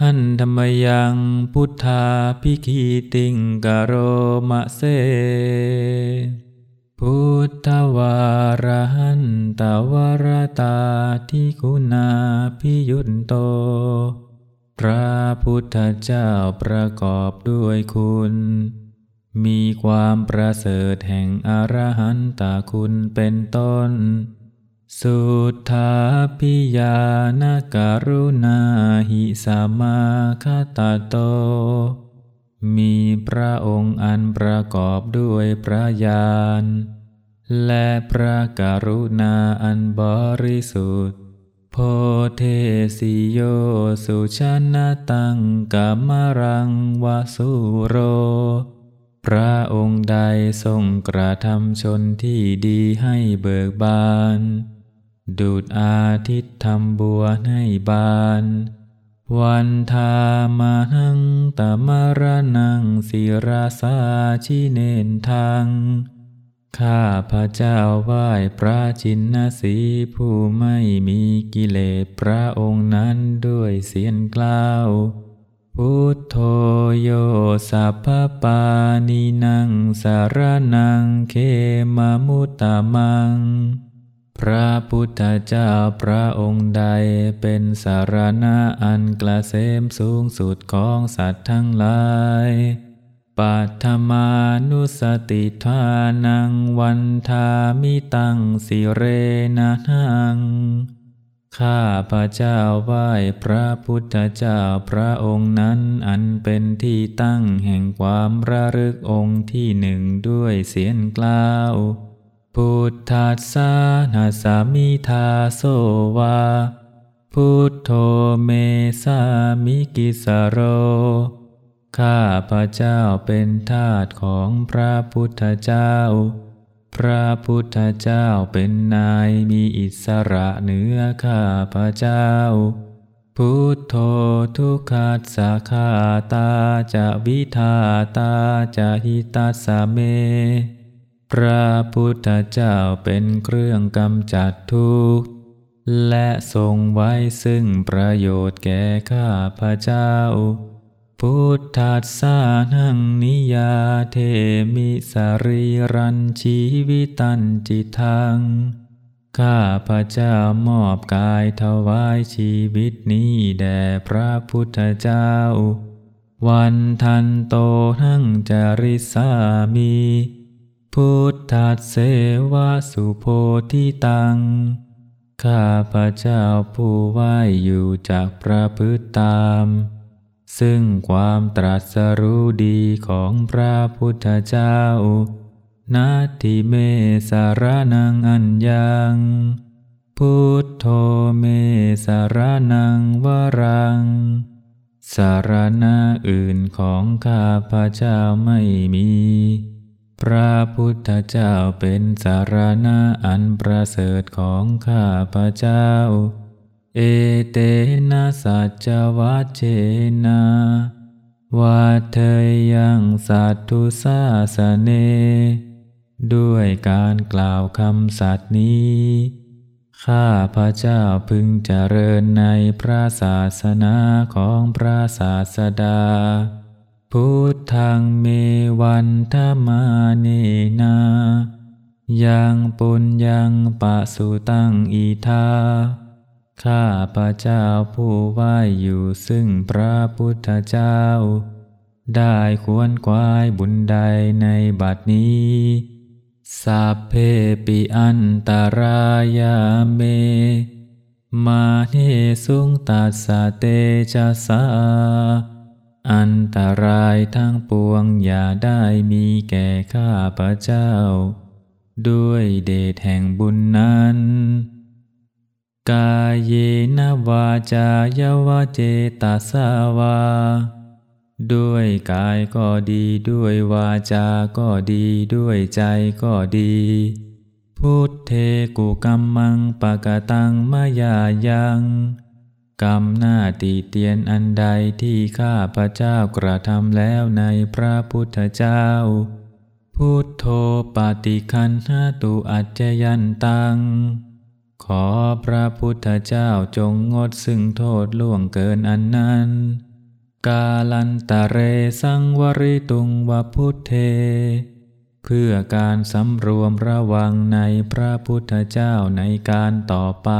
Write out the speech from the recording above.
หันธรรมยังพุทธาพิคีติงกโรมะเส พุทธวารหันตวรตาทิคุณาพิยุตโต พระพุทธเจ้าประกอบด้วยคุณ มีความประเสริฐแห่งอรหันตคุณเป็นต้น สุทธาปิยานการุณาหิสมาคตาโต มีพระองค์อันประกอบด้วยพระญาณและพระกรุณาอันบริสุทธิ์โพเทสิโยสุชนะตังกามรังวสุโร พระองค์ใดทรงกระทำชนที่ดีให้เบิกบาน ดูดอาทิตย์ทำบัวให้บาน วันทามาหังตมารนังศิราสาชิเนนทางข้าพระเจ้าไหว้พระจินนสีผู้ไม่มีกิเลสพระองค์นั้นด้วยเสียงกล่าว พุทโธโยสัพพปานินังสารนังเคมมุตตมัง พระพุทธเจ้าพระองค์ใดเป็นสารณะอันกระเสมสูงสุดของสัตว์ทั้งหลายปัทมานุสติทานังวันทามิตังสิเรนะนัง ข้าพระเจ้าไหว้พระพุทธเจ้าพระองค์นั้นอันเป็นที่ตั้งแห่งความระลึกองค์ที่หนึ่งด้วยเสียงกล่าว พุทธัสสะนาสามิทาโสวา พุทโธเมสามิกิสโร ข้าพระเจ้าเป็นทาสของพระพุทธเจ้า พระพุทธเจ้าเป็นนายมีอิสระเหนือข้าพระเจ้า พุทโธทุกขัสสะขาตาจะวิทาตาจะหิตัสเม พระพุทธเจ้าเป็นเครื่องกำจัดทุกข์ และทรงไว้ซึ่งประโยชน์แก่ข้าพระเจ้า พุทธัสสานังนิยาเทมิสารีรันชีวิตันจิทัง ข้าพระเจ้ามอบกายถวายชีวิตนี้แด่พระพุทธเจ้า วันทันโตทั้งจริสามี พุทธัสเสวะสุโพธิตัง ข้าพระเจ้าผู้ไหวอยู่จากพระพฤตตาม ซึ่งความตรัสรู้ดีของพระพุทธเจ้า นาทิเมสารนังอัญญัง พุทโธเมสารนังวรัง สารณะอื่นของข้าพระเจ้าไม่มี พระพุทธเจ้าเป็นสารณะอันประเสริฐของข้าพระเจ้า เอเตนะสัจวัชเชนะวัเทยังสัตทุสาสเน ด้วยการกล่าวคำสัตย์นี้ ข้าพระเจ้าพึงเจริญในพระศาสนาของพระศาสดา พุทธังเมวันธมาเนนายังปุญยังปะสุตังอีทาข้าพระเจ้าผู้ไหวอยู่ซึ่งพระพุทธเจ้า ได้ควรควายบุญใดในบัดนี้สัพเพปิอันตรายาเม มาเนสุงตัสสะเตจสา อันตรายทั้งปวงอย่าได้มีแก่ข้าพระเจ้า ด้วยเดชแห่งบุญนั้น กายเยนวาจายวเจตาสาวา ด้วยกายก็ดีด้วยวาจาก็ดีด้วยใจก็ดี พุทเทกุกรรมังปะกตังมายายัง กรรมหน้าตีเตียนอันใดที่ข้าพระเจ้ากระทำแล้วในพระพุทธเจ้า พุทโธปฏิคันหาตุอัจจยันตัง ขอพระพุทธเจ้าจงงดซึ่งโทษล่วงเกินอันนั้น กาลันตะเรสังวริตุงวพุทเท เพื่อการสำรวมระวังในพระพุทธเจ้าในการต่อไป